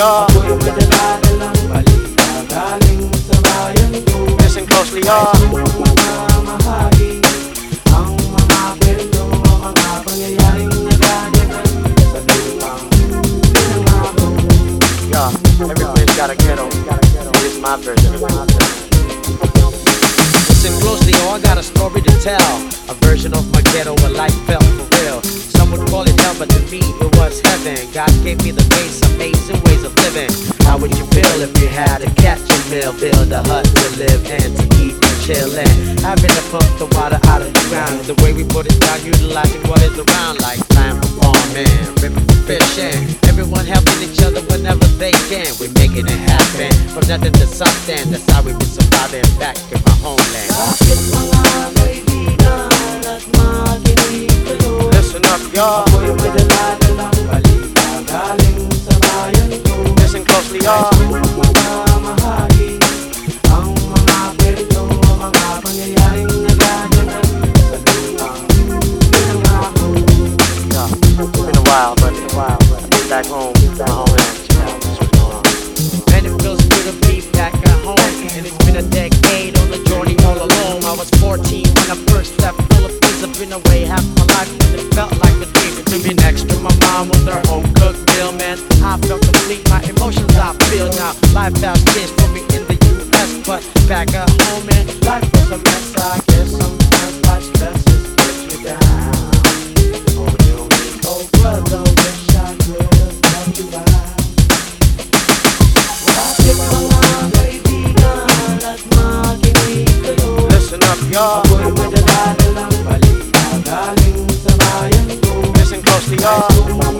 y'all. Listen closely, y'all. Ang mga mahagi Ang mga kwento Mga pangyayaring nagaganap Sa lupang pinangako Yeah, every place got a ghetto. Is my version of it. Listen closely, oh, I got a story to tell. A version of my ghetto where life felt for real. Some would call it hell, but to me heaven. God gave me the base, amazing ways of living. How would you feel if you had a meal, build a hut to live and to eat and chill in? Having to pump the water out of the ground. The way we put it down, utilizing what is around, like time for farming, river for fishing. Everyone helping each other whenever they can. We're making it happen from nothing to something. That's how we've been surviving back in my homeland. Listen up, y'all. 14 when I first left Philippines. I've been away half my life and it felt like a dream. To be next to my mom with her home cooked meal, man. I felt complete, my emotions I feel now. Life has changed for me in the US, but back at home, man, life Listen closely, y'all. closely.